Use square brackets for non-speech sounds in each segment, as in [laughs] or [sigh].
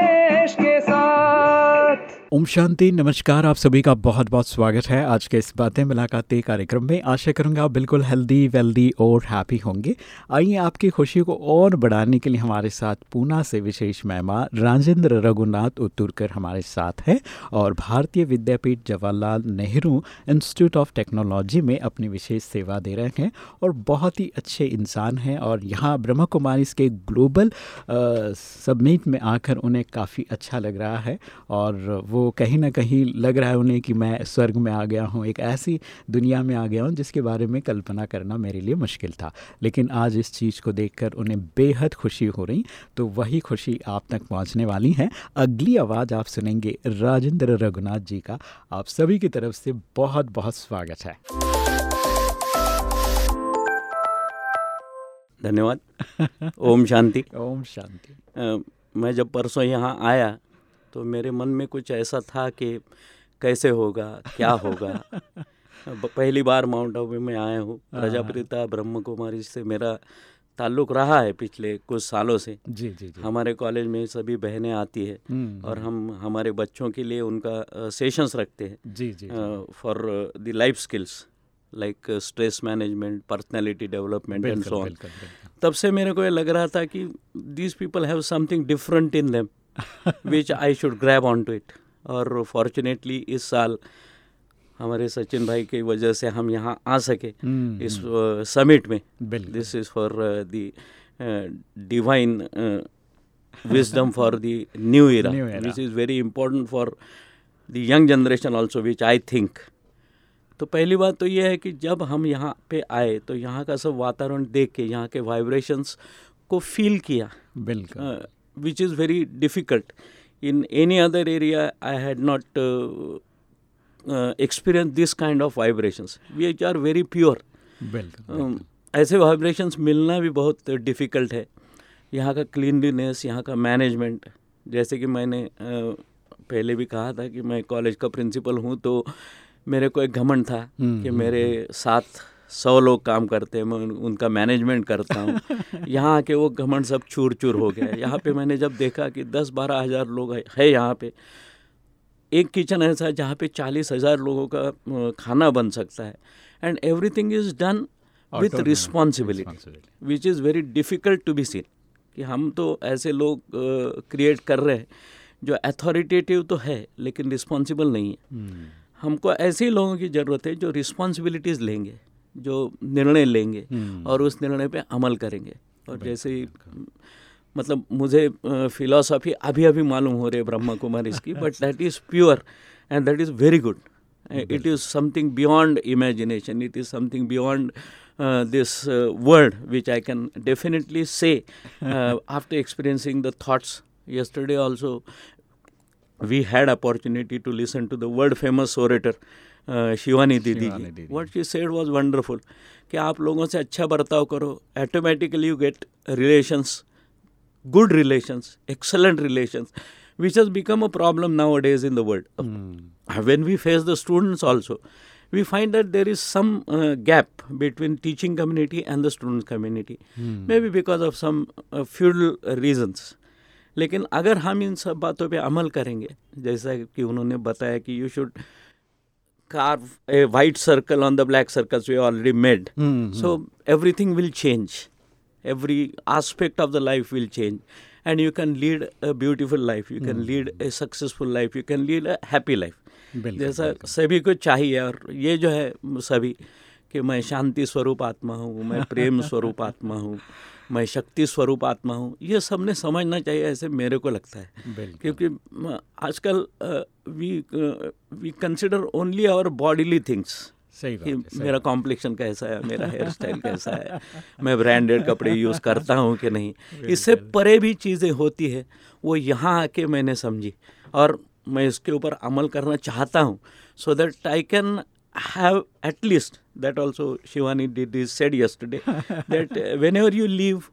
के साथ ओम शांति, नमस्कार, आप सभी का बहुत बहुत स्वागत है आज के इस बातें मुलाकातें कार्यक्रम में। आशा करूँगा आप बिल्कुल हेल्दी वेल्दी और हैप्पी होंगे। आइए आपकी खुशी को और बढ़ाने के लिए हमारे साथ पूना से विशेष मेहमान राजेंद्र रघुनाथ उत्तुरकर हमारे साथ हैं और Bharatiya Vidyapeeth Jawaharlal Nehru institute of technology में अपनी विशेष सेवा दे रहे हैं और बहुत ही अच्छे इंसान हैं और यहाँ ब्रह्म कुमारी के ग्लोबल सबमिट में आकर उन्हें काफ़ी अच्छा लग रहा है और वो कहीं ना कहीं लग रहा है उन्हें कि मैं स्वर्ग में आ गया हूँ एक ऐसी दुनिया में आ गया हूँ जिसके बारे में कल्पना करना मेरे लिए मुश्किल था। लेकिन आज इस चीज़ को देखकर उन्हें बेहद खुशी हो रही तो वही खुशी आप तक पहुँचने वाली है। अगली आवाज़ आप सुनेंगे राजेंद्र रघुनाथ जी का। आप सभी की तरफ़ से बहुत बहुत स्वागत है। धन्यवाद। ओम शांति। [laughs] ओम शांति। मैं जब परसों यहाँ आया तो मेरे मन में कुछ ऐसा था कि कैसे होगा क्या होगा? पहली बार माउंट आबू में आया हूँ। हाँ। प्रजापिता ब्रह्म कुमारी से मेरा ताल्लुक रहा है पिछले कुछ सालों से। जी जी, जी। हमारे कॉलेज में सभी बहनें आती है हम्म, और हम्म। हम हमारे बच्चों के लिए उनका सेशंस रखते हैं। जी जी for the life skills like stress management personality development and so on तब से मेरे को ये लग रहा था कि these people have something different in them which I should grab on to it और फॉर्चुनेटली इस साल हमारे सचिन भाई की वजह से हम यहाँ आ सके hmm, इस समिट uh, में। This is for the divine wisdom for the new era which is very important for the young generation also which I think तो पहली बात तो ये है कि जब हम यहाँ पे आए तो यहाँ का सब वातावरण देख के यहाँ के वाइब्रेशंस को फील किया। बिल्कुल। Which is very difficult in any other area I had not experience this kind of vibrations we H R very pure ऐसे वाइब्रेशंस मिलना भी बहुत डिफ़िकल्ट है. यहाँ का क्लिनलीनेस यहाँ का मैनेजमेंट जैसे कि मैंने पहले भी कहा था कि मैं कॉलेज का प्रिंसिपल हूँ तो मेरे को एक घमंड था हम्म, कि हम्म, मेरे हम्म। साथ सौ लोग काम करते हैं मैं उनका मैनेजमेंट करता हूँ। [laughs] यहाँ आके वो घमंड सब चूर चूर हो गया यहाँ पे मैंने जब देखा कि दस बारह हज़ार लोग है यहाँ पे एक किचन ऐसा है जहाँ पे चालीस हज़ार लोगों का खाना बन सकता है। And everything is done with responsibility which is very difficult to be seen कि हम तो ऐसे लोग क्रिएट uh, कर रहे हैं जो अथॉरिटेटिव तो है लेकिन रिस्पॉन्सिबल नहीं है। hmm. हमको ऐसे ही लोगों की ज़रूरत है जो रिस्पॉन्सिबिलिटीज़ लेंगे। जो निर्णय लेंगे हम्म। और उस निर्णय पे अमल करेंगे। और जैसे ही मतलब मुझे फिलोसॉफी अभी अभी मालूम हो रही है ब्रह्मा कुमार इसकी but that is pure and that is very good it is something beyond imagination it is something beyond this world which I can definitely say after experiencing the thoughts yesterday also we had opportunity to listen to the world famous orator Shivani didi ji. What she said was wonderful कि आप लोगों से अच्छा बर्ताव करो automatically you get relations good relations excellent relations which has become a problem nowadays in the world when we face the students also we find that there is some gap between teaching community and the student community may be because of some feudal reasons लेकिन अगर हम इन सब बातों पर अमल करेंगे जैसा कि उन्होंने बताया कि you should carve a white circle on the black circles we already made. Mm-hmm. So everything will change. Every aspect of the life will change. And you can lead a beautiful life. You mm-hmm. can lead a successful life. You can lead a happy life. जैसा सभी को चाहिए और ये जो है सभी कि मैं शांति स्वरूप आत्मा हूँ मैं प्रेम स्वरूप आत्मा हूँ मैं शक्ति स्वरूप आत्मा हूँ ये सबने समझना चाहिए ऐसे मेरे को लगता है। क्योंकि आजकल we we consider only our bodily things सही बात मेरा कॉम्प्लेक्शन कैसा है मेरा हेयर स्टाइल कैसा है मैं ब्रांडेड कपड़े यूज़ करता हूँ कि नहीं। इससे परे भी चीज़ें होती है वो यहाँ आके मैंने समझी और मैं इसके ऊपर अमल करना चाहता हूँ so that I can have at least that also Shivani did is said yesterday [laughs] that uh, whenever you leave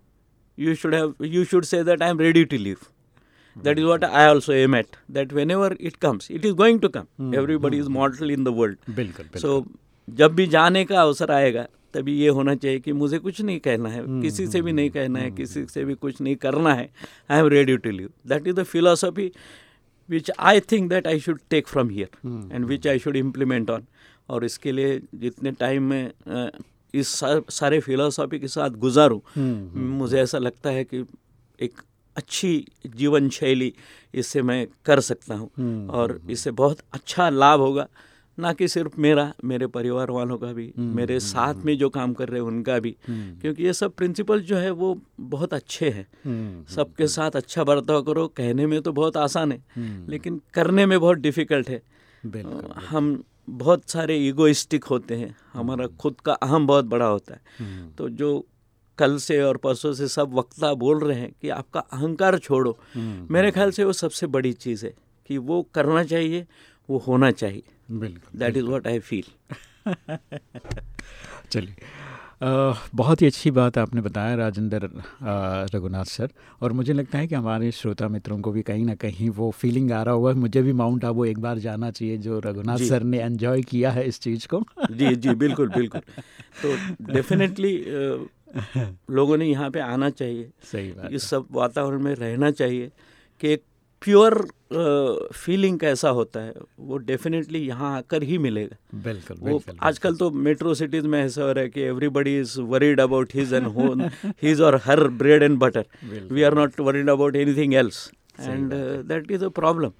you should have you should say that I am ready to leave. That is what I also aim at. That whenever it comes, it is going to come. Everybody is mortal in the world. बिल्कुल बिल्कुल सो जब भी जाने का अवसर आएगा तभी ये होना चाहिए कि मुझे कुछ नहीं कहना है किसी से भी नहीं कहना है किसी से भी कुछ नहीं करना है I am ready to live that is the philosophy which I think that I should take from here and which I should implement on और इसके लिए जितने टाइम में इस सारे फिलोसॉफी के साथ गुजारूँ मुझे ऐसा लगता है कि एक अच्छी जीवन शैली इससे मैं कर सकता हूँ। और इससे बहुत अच्छा लाभ होगा ना कि सिर्फ़ मेरा मेरे परिवार वालों का भी मेरे साथ में जो काम कर रहे हैं उनका भी। क्योंकि ये सब प्रिंसिपल जो है वो बहुत अच्छे हैं। सबके साथ अच्छा बर्ताव करो कहने में तो बहुत आसान है लेकिन करने में बहुत डिफ़िकल्ट है। बिल्कुल। हम बहुत सारे ईगोइस्टिक होते हैं। हमारा खुद का अहम बहुत बड़ा होता है। तो जो कल से और परसों से सब वक्ता बोल रहे हैं कि आपका अहंकार छोड़ो। मेरे ख्याल से वो सबसे बड़ी चीज़ है कि वो करना चाहिए वो होना चाहिए। बिल्कुल that is what I feel चलिए। बहुत ही अच्छी बात आपने बताया राजेंद्र रघुनाथ सर। और मुझे लगता है कि हमारे श्रोता मित्रों को भी कहीं ना कहीं वो फीलिंग आ रहा होगा मुझे भी माउंट आबू एक बार जाना चाहिए जो रघुनाथ सर ने एंजॉय किया है इस चीज़ को। जी जी बिल्कुल बिल्कुल। तो डेफिनेटली [laughs] लोगों ने यहाँ पे आना चाहिए। सही बात इस सब वातावरण में रहना चाहिए कि एक प्योर फीलिंग कैसा होता है वो डेफिनेटली यहाँ आकर ही मिलेगा। बिल्कुल वो आजकल तो मेट्रो सिटीज़ में ऐसा हो रहा है कि everybody is worried about his and own his or her bread and butter we are not worried about anything else and that is a problem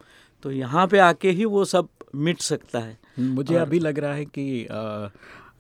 तो यहाँ पे आके ही वो सब मिट सकता है। मुझे अभी लग रहा है कि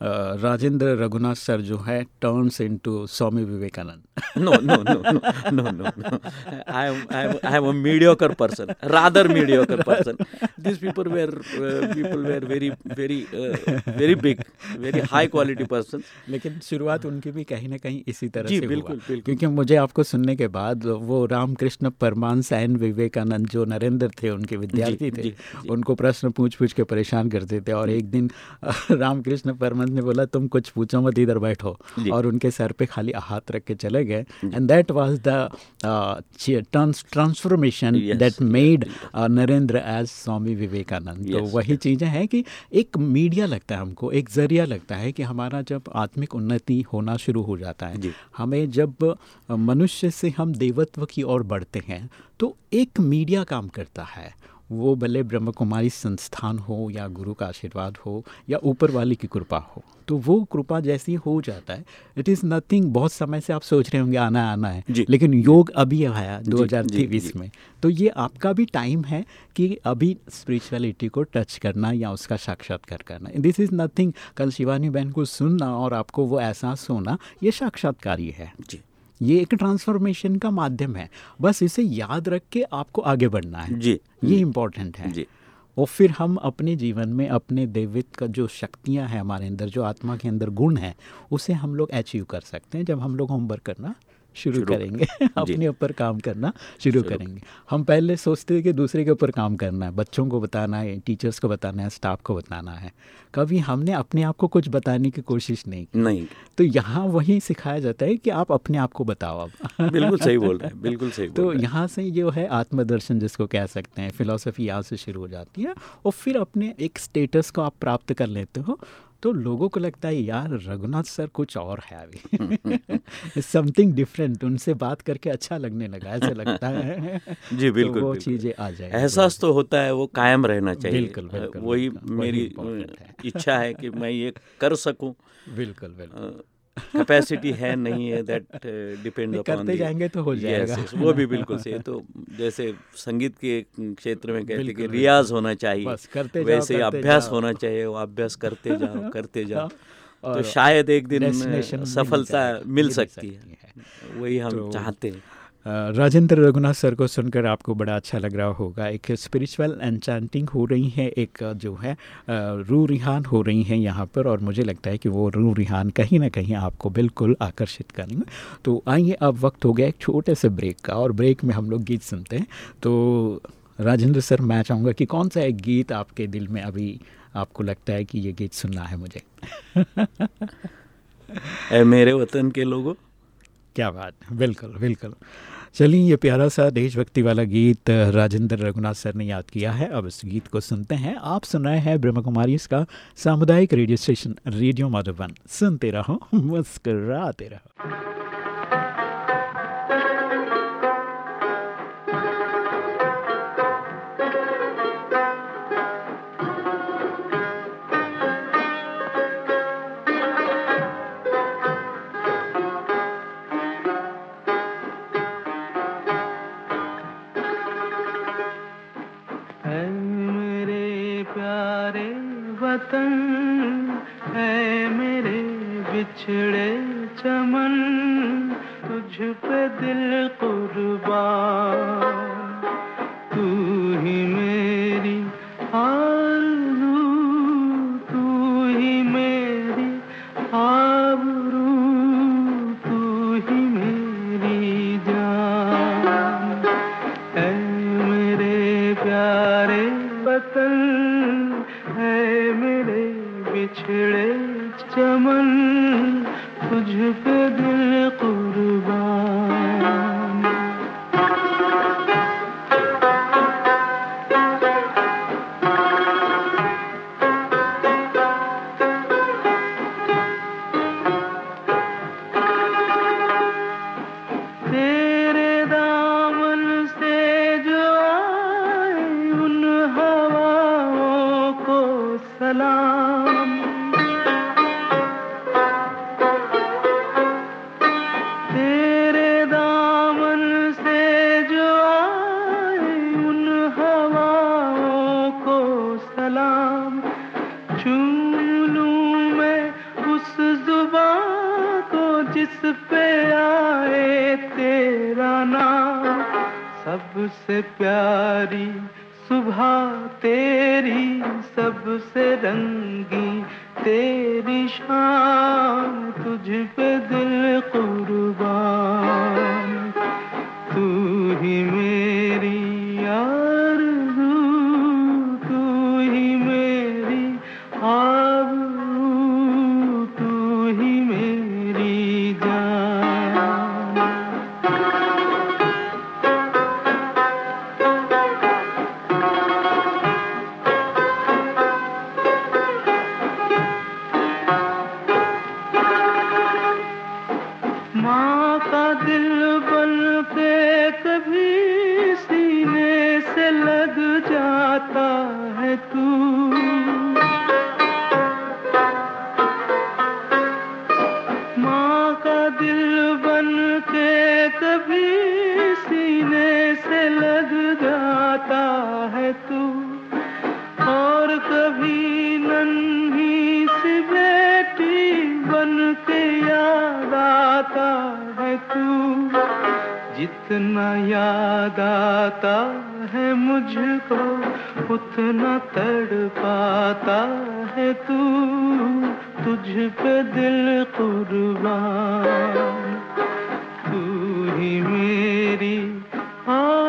राजेंद्र रघुनाथ सर जो है turns into Swami Vivekananda no, no. I am, I am, I am a mediocre person, rather mediocre person. These people were, uh, people were very, very, uh, very big, very high quality persons. लेकिन शुरुआत उनकी भी कहीं ना कहीं इसी तरह जी, से बिल्कुल, हुआ बिल्कुल। क्योंकि मुझे आपको सुनने के बाद वो रामकृष्ण परमांस एन विवेकानंद जो नरेंद्र थे उनके विद्यार्थी थे जी, जी। उनको प्रश्न पूछ पूछ के परेशान करते थे और एक दिन [laughs] रामकृष्ण परमंस ने बोला तुम कुछ पूछो मत इधर बैठो। और उनके सर पे खाली हाथ रख के चले गए। And that was the transformation that made Narendra as Swami Vivekananda तो वही चीज़ें हैं कि एक मीडिया लगता है हमको एक ज़रिया लगता है कि हमारा जब आत्मिक उन्नति होना शुरू हो जाता है हमें जब मनुष्य से हम देवत्व की ओर बढ़ते हैं तो एक मीडिया काम करता है। वो भले ब्रह्म कुमारी संस्थान हो या गुरु का आशीर्वाद हो या ऊपर वाले की कृपा हो तो वो कृपा जैसी हो जाता है। इट इज़ नथिंग बहुत समय से आप सोच रहे होंगे आना आना है। लेकिन योग अभी आया दो 2023 जी। में। तो ये आपका भी टाइम है कि अभी स्पिरिचुअलिटी को टच करना या उसका साक्षात्कार करना। दिस इज़ नथिंग कल शिवानी बहन को सुनना और आपको वो एहसास होना ये साक्षात्कार ही है। जी। ये एक ट्रांसफॉर्मेशन का माध्यम है। बस इसे याद रख के आपको आगे बढ़ना है। जी। ये इम्पोर्टेंट है। जी। और फिर हम अपने जीवन में अपने देवित का जो शक्तियाँ हैं हमारे अंदर जो आत्मा के अंदर गुण है उसे हम लोग अचीव कर सकते हैं। जब हम लोग होमवर्क करना शुरू करेंगे। [laughs] अपने ऊपर काम करना शुरू करेंगे। हम पहले सोचते थे कि दूसरे के ऊपर काम करना है। बच्चों को बताना है टीचर्स को बताना है स्टाफ को बताना है। कभी हमने अपने आप को कुछ बताने की कोशिश नहीं की। नहीं। तो यहाँ वही सिखाया जाता है कि आप अपने आप को बताओ अब। [laughs] बिल्कुल सही बोल रहे हैं बिल्कुल सही तो यहाँ से जो है आत्मदर्शन जिसको कह सकते हैं। फिलोसफी यहाँ से शुरू हो जाती है और फिर अपने एक स्टेटस को आप प्राप्त कर लेते हो। तो लोगों को लगता है यार रघुनाथ सर कुछ और है अभी। [laughs] [laughs] समथिंग डिफरेंट उनसे बात करके अच्छा लगने लगा ऐसा लगता है। [laughs] जी बिल्कुल तो वो चीज़ें आ जाए एहसास तो होता है वो कायम रहना चाहिए। बिल्कुल, बिल्कुल, वही मेरी इच्छा है कि मैं ये कर सकूँ। बिल्कुल बिल्कुल। कैपेसिटी है नहीं है दैट डिपेंड अपॉन करते जाएँगे तो हो जाएगा। yes, yes, वो भी बिल्कुल सही तो जैसे संगीत के क्षेत्र में कहते हैं कि रियाज होना चाहिए बस करते जाओ, वैसे अभ्यास। होना चाहिए वो अभ्यास करते जाओ [laughs] करते जाओ। तो शायद एक दिन सफलता मिल सकती है। वही हम तो- चाहते हैं। राजेंद्र रघुनाथ सर को सुनकर आपको बड़ा अच्छा लग रहा होगा। एक स्पिरिचुअल एनचांटिंग हो रही है, एक जो है रू रिहान हो रही है यहाँ पर और मुझे लगता है कि वो रू रिहान कहीं ना कहीं आपको बिल्कुल आकर्षित करेंगे। तो आइए अब वक्त हो गया एक छोटे से ब्रेक का और ब्रेक में हम लोग गीत सुनते हैं। तो राजेंद्र सर, मैं चाहूँगा कि कौन सा एक गीत आपके दिल में अभी आपको लगता है कि ये गीत सुनना है मुझे? [laughs] ए मेरे वतन के लोगों क्या बात बिल्कुल बिल्कुल। चलिए, ये प्यारा सा देशभक्ति वाला गीत राजेंद्र रघुनाथ सर ने याद किया है। अब इस गीत को सुनते हैं। आप सुन रहे हैं ब्रह्म कुमारी इसका सामुदायिक रेडियो स्टेशन, रेडियो माधुबन। सुनते रहो, मुस्कराते रहो। प्यारे वतन है मेरे बिछड़े चमन तुझ पे दिल कुर्बान। तू ही मेरे जितना याद आता है मुझको, उतना तड़ पाता है तू। तुझ पे दिल कुर्बान, तू ही मेरी वतन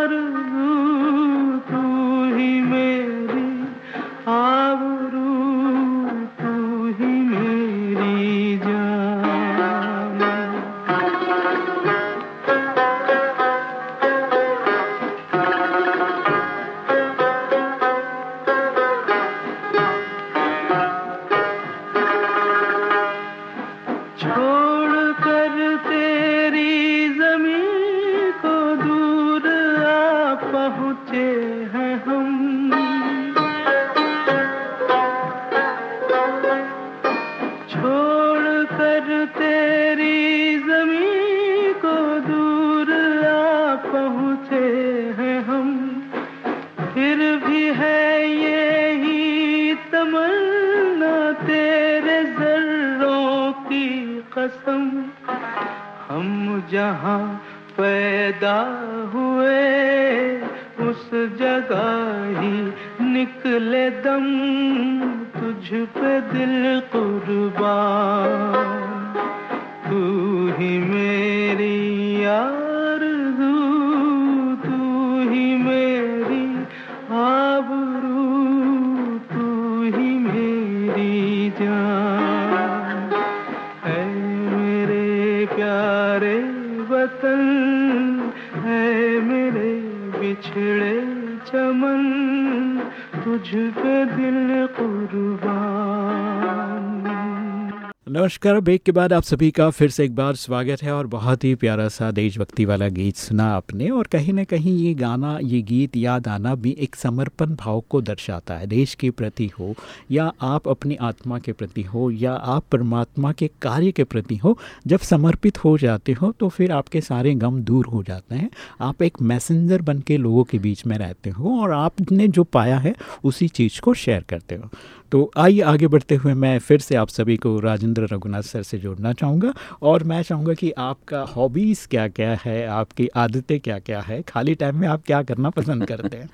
नमस्कार। ब्रेक के बाद आप सभी का फिर से एक बार स्वागत है और बहुत ही प्यारा सा देशभक्ति वाला गीत सुना आपने। और कहीं ना कहीं ये गाना, ये गीत, याद आना भी एक समर्पण भाव को दर्शाता है। देश के प्रति हो या आप अपनी आत्मा के प्रति हो या आप परमात्मा के कार्य के प्रति हो, जब समर्पित हो जाते हो तो फिर आपके सारे गम दूर हो जाते हैं। आप एक मैसेंजर बन के लोगों के बीच में रहते हो और आपने जो पाया है उसी चीज़ को शेयर करते हो। तो आइए आगे बढ़ते हुए मैं फिर से आप सभी को राजेंद्र रघुनाथ सर से जोड़ना चाहूँगा और मैं चाहूँगा कि आपका हॉबीज़ क्या क्या है आपकी आदतें क्या क्या है? खाली टाइम में आप क्या करना पसंद करते हैं?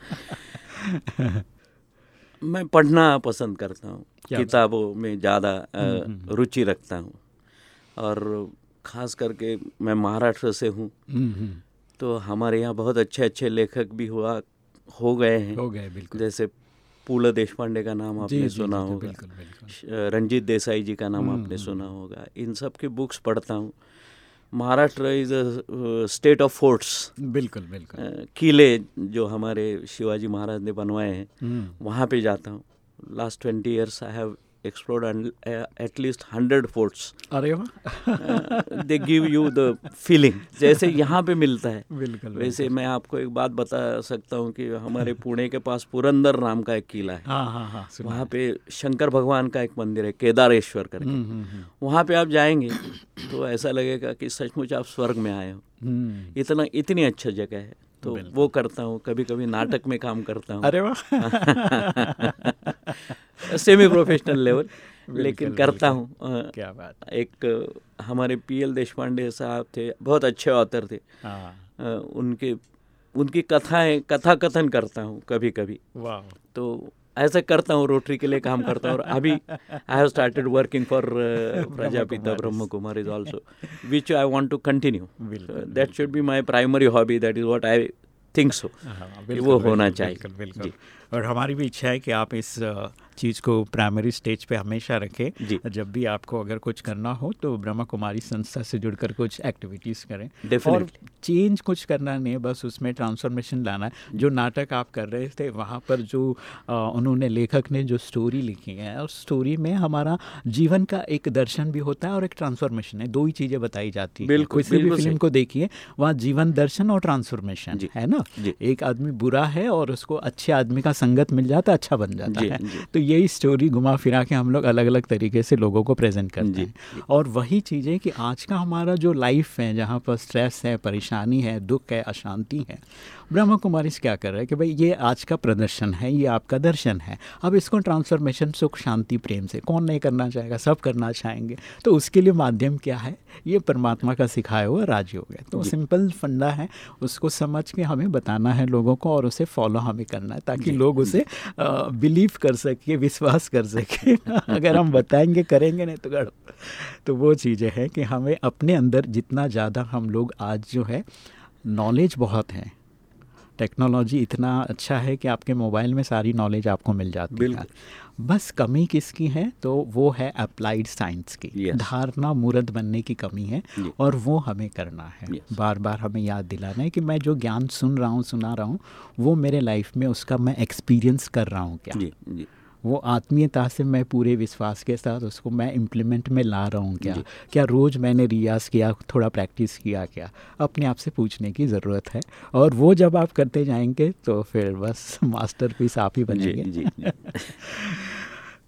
[laughs] मैं पढ़ना पसंद करता हूँ। किताबों में ज़्यादा अ, हम्म, हम्म। रुचि रखता हूँ। और ख़ास करके मैं महाराष्ट्र से हूँ। हम्म, हम्म, तो हमारे यहाँ बहुत अच्छे अच्छे लेखक भी हुआ हो गए हैं। हो गए बिल्कुल। जैसे पूल देशपांडे का नाम आपने जी, सुना जी, होगा। बिल्कुल बिल्कुल। रंजीत देसाई जी का नाम हम्म, आपने हम्म, सुना होगा। इन सब की बुक्स पढ़ता हूँ। Maharashtra is a state of forts बिल्कुल बिल्कुल। किले जो हमारे शिवाजी महाराज ने बनवाए हैं हम्म, वहाँ पे जाता हूँ। Last twenty years I have explored at least hundred forts are they give you the feeling जैसे यहाँ पे मिलता है। [laughs] बिल्कुल वैसे मैं आपको एक बात बता सकता हूँ कि हमारे [laughs] पुणे के पास पुरंदर नाम का एक किला है। हाँ हाँ हाँ वहाँ पे शंकर भगवान का एक मंदिर है केदारेश्वर करके। हम्म, हम्म, हम्म, वहाँ पे आप जाएँगे तो ऐसा लगेगा कि सचमुच आप स्वर्ग में आए हो। इतना इतनी अच्छा जगह है। तो वो करता हूँ कभी कभी नाटक में काम करता हूँ। अरे वाह। [laughs] सेमी प्रोफेशनल लेवल लेकिन करता हूँ। क्या बात एक हमारे पी एल देशपांडे साहब थे बहुत अच्छे ऑथर थे। हाँ। उनके उनकी कथाएँ कथा कथन करता हूँ कभी कभी तो ऐसा करता हूँ रोटरी के लिए काम करता हूँ। और अभी I have started working for Prajapita Brahma Kumar is also which I want to continue that should be my primary hobby that is what I think so वो होना चाहिए। और हमारी भी इच्छा है कि आप इस चीज़ को प्राइमरी स्टेज पे हमेशा रखें। जब भी आपको अगर कुछ करना हो तो ब्रह्मा कुमारी संस्था से जुड़कर कुछ एक्टिविटीज़ करें। और चेंज कुछ करना नहीं है बस उसमें ट्रांसफॉर्मेशन लाना है। जो नाटक आप कर रहे थे वहाँ पर जो अ, उन्होंने लेखक ने जो स्टोरी लिखी है उस स्टोरी में हमारा जीवन का एक दर्शन भी होता है और एक ट्रांसफॉर्मेशन है। दो ही चीज़ें बताई जाती है। बिल्कुल, किसी भी फ़िल्म को देखिए वहाँ जीवन दर्शन और ट्रांसफॉर्मेशन है ना? एक आदमी बुरा है और उसको अच्छे आदमी का संगत मिल जाता है अच्छा बन जाता जी, है। जी। तो यही स्टोरी घुमा फिरा के हम लोग अलग अलग तरीके से लोगों को प्रेजेंट करते हैं। और वही चीज़ें कि आज का हमारा जो लाइफ है जहाँ पर स्ट्रेस है परेशानी है दुख है अशांति है ब्रह्मा कुमारी से क्या कर रहा है कि भाई ये आज का प्रदर्शन है ये आपका दर्शन है। अब इसको ट्रांसफॉर्मेशन सुख शांति प्रेम से कौन नहीं करना चाहेगा? सब करना चाहेंगे। तो उसके लिए माध्यम क्या है? ये परमात्मा का सिखाया हुआ राजयोग है। तो सिंपल फंडा है उसको समझ के हमें बताना है लोगों को और उसे फॉलो हमें करना है ताकि लोग उसे बिलीव कर सके विश्वास कर सके [laughs] अगर हम बताएँगे करेंगे नहीं तो गड़ तो वो चीज़ें हैं कि हमें अपने अंदर जितना ज़्यादा हम लोग आज जो है नॉलेज बहुत है टेक्नोलॉजी इतना अच्छा है कि आपके मोबाइल में सारी नॉलेज आपको मिल जाती है। बस कमी किसकी है? तो वो है अप्लाइड साइंस की। Yes. धारणा मूर्त बनने की कमी है yes. और वो हमें करना है। Yes. बार बार हमें याद दिलाना है कि मैं जो ज्ञान सुन रहा हूँ सुना रहा हूँ वो मेरे लाइफ में उसका मैं एक्सपीरियंस कर रहा हूँ क्या? वो आत्मीयता से मैं पूरे विश्वास के साथ उसको मैं इम्प्लीमेंट में ला रहा हूँ क्या क्या रोज़ मैंने रियाज किया थोड़ा प्रैक्टिस किया क्या? अपने आप से पूछने की ज़रूरत है। और वो जब आप करते जाएँगे तो फिर बस मास्टर पीस आप ही बनेंगे। जी जी। [laughs]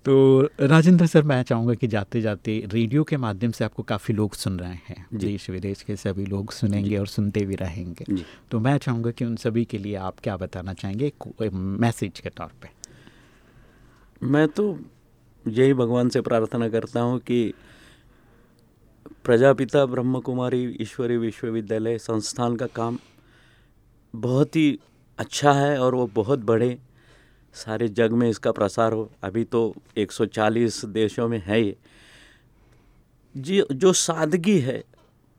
तो राजेंद्र सर मैं चाहूँगा कि जाते जाते रेडियो के माध्यम से आपको काफ़ी लोग सुन रहे हैं। देश विदेश के सभी लोग सुनेंगे और सुनते भी रहेंगे। तो मैं चाहूँगा कि उन सभी के लिए आप क्या बताना चाहेंगे मैसेज के तौर पे? मैं तो यही भगवान से प्रार्थना करता हूँ कि प्रजापिता ब्रह्म कुमारी ईश्वरी विश्वविद्यालय संस्थान का काम बहुत ही अच्छा है और वो बहुत बढ़े सारे जग में इसका प्रसार हो। अभी तो 140 देशों में है ये। जी, जो सादगी है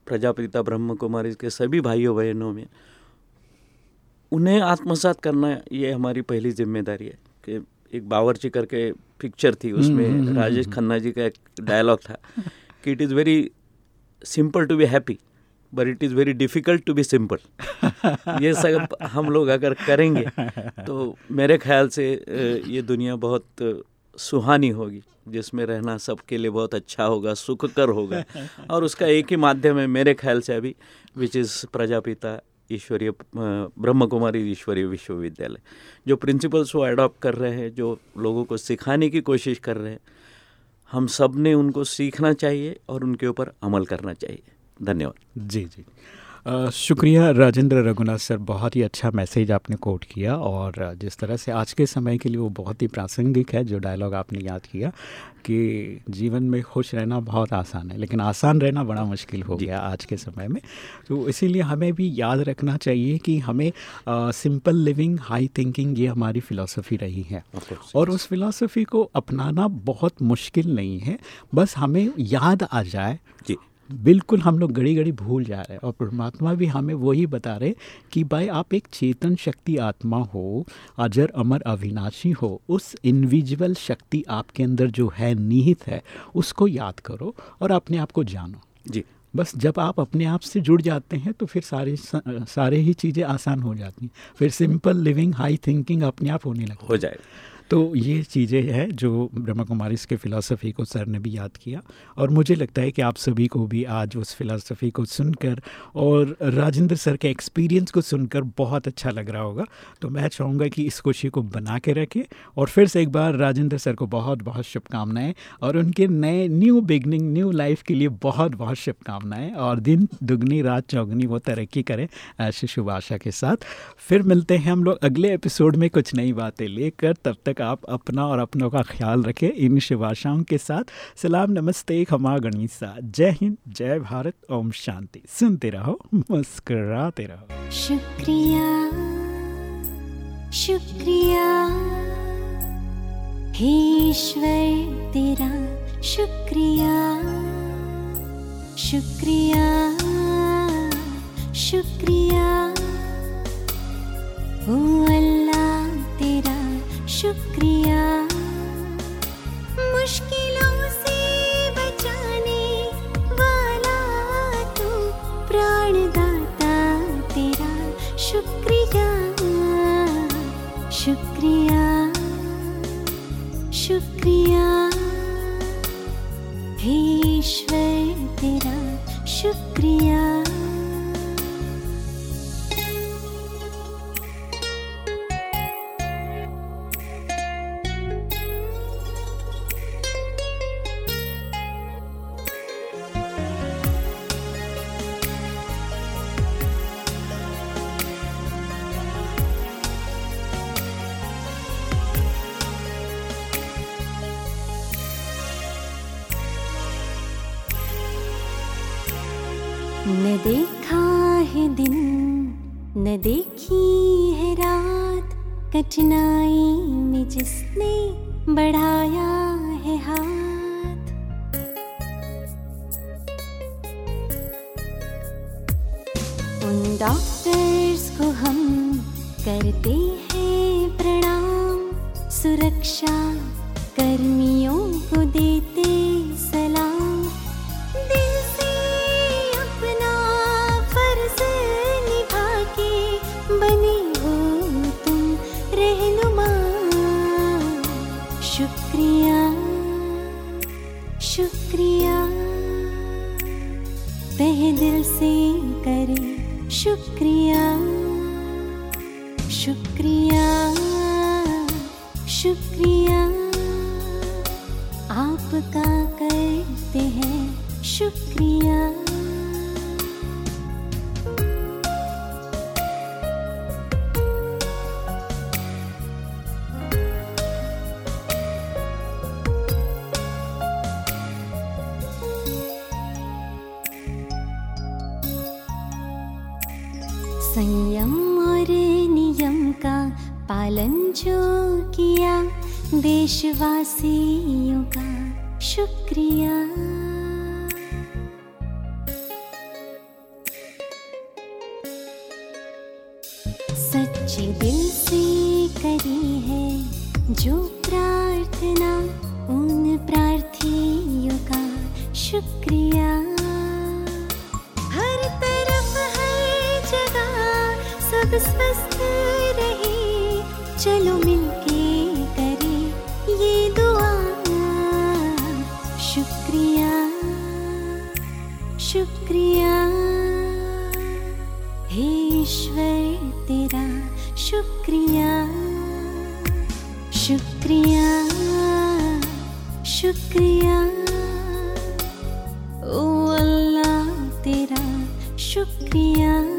प्रजापिता ब्रह्म कुमारी के सभी भाइयों बहनों में, उन्हें आत्मसात करना ये हमारी पहली ज़िम्मेदारी है कि एक बावर्ची करके पिक्चर थी उसमें राजेश खन्ना जी का एक डायलॉग था [laughs] कि it is very simple to be happy but it is very difficult to be simple ये सब हम लोग अगर करेंगे तो मेरे ख्याल से ये दुनिया बहुत सुहानी होगी जिसमें रहना सबके लिए बहुत अच्छा होगा सुखकर होगा। [laughs] और उसका एक ही माध्यम है मेरे ख्याल से अभी विच इज़ प्रजापिता ईश्वरीय ब्रह्म कुमारी ईश्वरीय विश्वविद्यालय, जो प्रिंसिपल्स वो अडॉप्ट कर रहे हैं, जो लोगों को सिखाने की कोशिश कर रहे हैं, हम सबने उनको सीखना चाहिए और उनके ऊपर अमल करना चाहिए। धन्यवाद। जी जी। शुक्रिया राजेंद्र रघुनाथ सर बहुत ही अच्छा मैसेज आपने कोट किया और जिस तरह से आज के समय के लिए वो बहुत ही प्रासंगिक है जो डायलॉग आपने याद किया कि जीवन में खुश रहना बहुत आसान है लेकिन आसान रहना बड़ा मुश्किल हो गया आज के समय में। तो इसीलिए हमें भी याद रखना चाहिए कि हमें सिंपल लिविंग हाई थिंकिंग ये हमारी फ़िलासफ़ी रही है। और उस फिलॉसफी को अपनाना बहुत मुश्किल नहीं है बस हमें याद आ जाए जी। बिल्कुल हम लोग घड़ी घड़ी भूल जा रहे हैं और परमात्मा भी हमें वही बता रहे कि भाई आप एक चेतन शक्ति आत्मा हो अजर अमर अविनाशी हो उस इनविजुअल शक्ति आपके अंदर जो है निहित है उसको याद करो और अपने आप को जानो। जी। बस जब आप अपने आप से जुड़ जाते हैं तो फिर सारे सारे ही चीज़ें आसान हो जाती हैं। फिर सिंपल लिविंग हाई थिंकिंग अपने आप होने लगती हो जाएगा। तो ये चीज़ें हैं जो ब्रह्मा कुमारी के फ़िलासफ़ी को सर ने भी याद किया। और मुझे लगता है कि आप सभी को भी आज उस फ़िलासफ़ी को सुनकर और राजेंद्र सर के एक्सपीरियंस को सुनकर बहुत अच्छा लग रहा होगा। तो मैं चाहूँगा कि इस खुशी को बना के रखें और फिर से एक बार राजेंद्र सर को बहुत बहुत शुभकामनाएँ और उनके नए, न्यू बिगनिंग, न्यू लाइफ के लिए बहुत बहुत शुभकामनाएँ और दिन दुगनी, रात चौगनी वो तरक्की करें, ऐसी शुभ आशा के साथ। फिर मिलते हैं हम लोग अगले एपिसोड में कुछ नई बातें लेकर। तब तक तक आप अपना और अपनों का ख्याल रखें इन शिवाशाओं के साथ। सलाम, नमस्ते, खमा गणिसा। जय हिंद, जय भारत, ओम शांति। सुनते रहो, मुस्कराते रहो। शुक्रिया शुक्रिया। ईश्वर, तेरा शुक्रिया। शुक्रिया शुक्रिया। ओ शुक्रिया देखी है रात कठिनाई में जिसने बढ़ाया संयम और नियम का पालन जो किया देशवासियों का शुक्रिया। शुक्रिया शुक्रिया शुक्रिया। ओ अल्लाह तेरा शुक्रिया।